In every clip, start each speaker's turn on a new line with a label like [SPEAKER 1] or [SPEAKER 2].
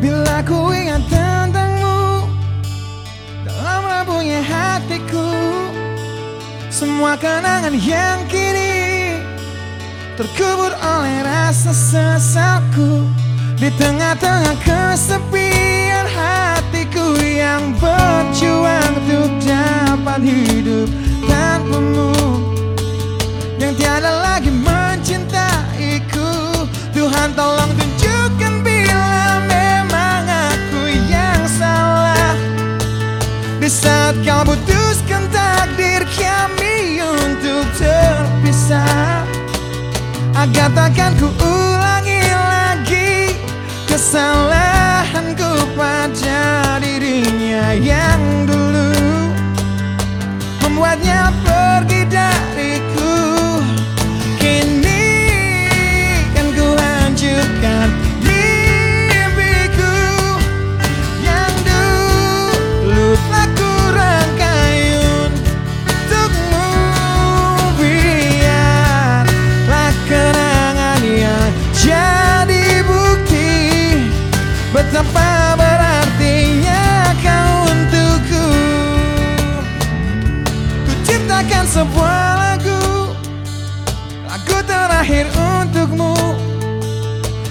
[SPEAKER 1] Bila ku ingat tentangmu Dalam rapuhnya hatiku Semua kenangan yang kini Terkubur oleh rasa sesalku Di tengah-tengah kesepian hatiku Yang berjuang Agar takkan ku ulangi lagi Kesalahanku pada dirinya yang dulu Membuatnya ciptakan sebuah lagu. Lagu terakhir untukmu.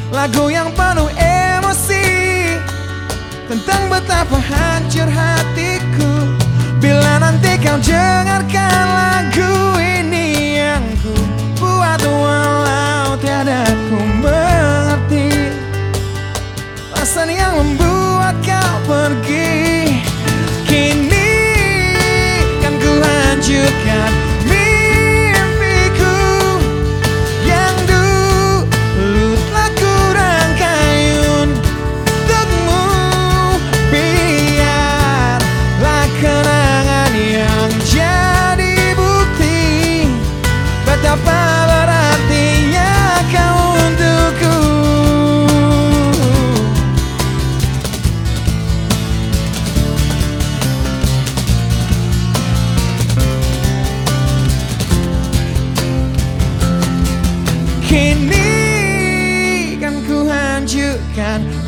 [SPEAKER 1] Lagu yang penuh emosi Tentang betapa hancur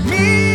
[SPEAKER 1] me.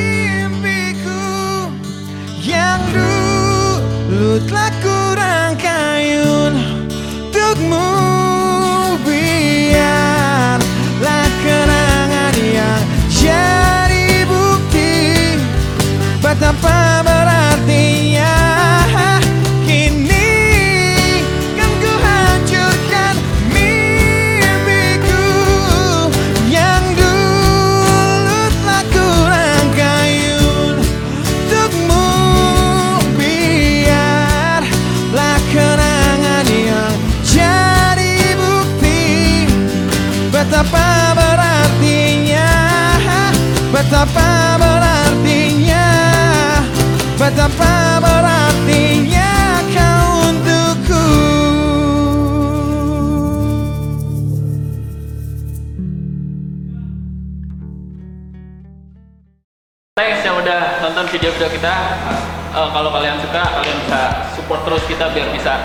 [SPEAKER 1] Betapa berartinya Betapa berartinya Betapa berartinya kau untukku
[SPEAKER 2] Thanks yang udah nonton video-video kita. Eh, kalau kalian suka, kalian bisa support terus kita biar bisa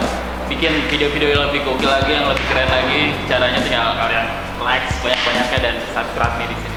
[SPEAKER 2] bikin video-video yang lebih gokil lagi, yang lebih keren lagi. Caranya tinggal kalian like banyak-banyaknya dan subscribe nih di sini.